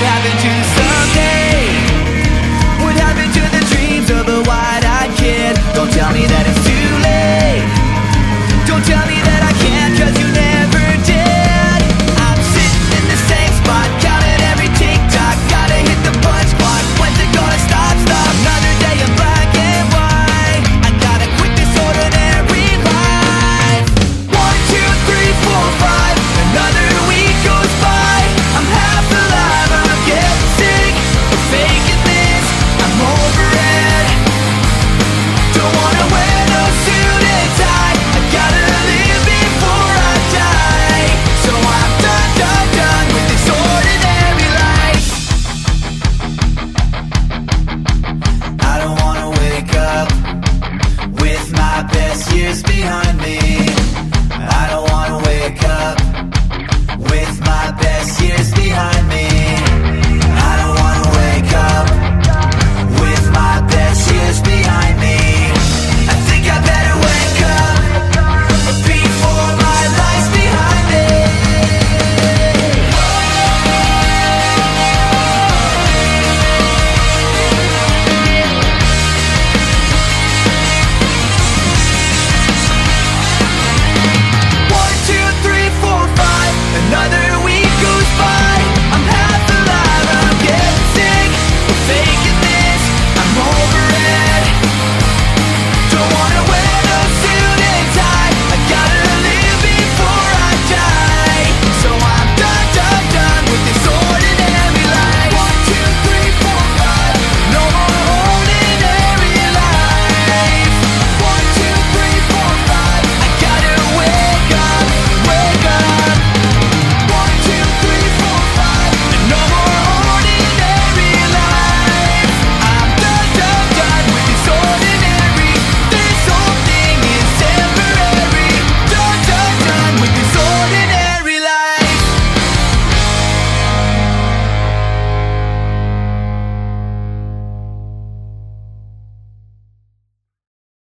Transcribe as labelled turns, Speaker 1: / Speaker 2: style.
Speaker 1: what happened to past year's behind me. I don't wanna wake up with my back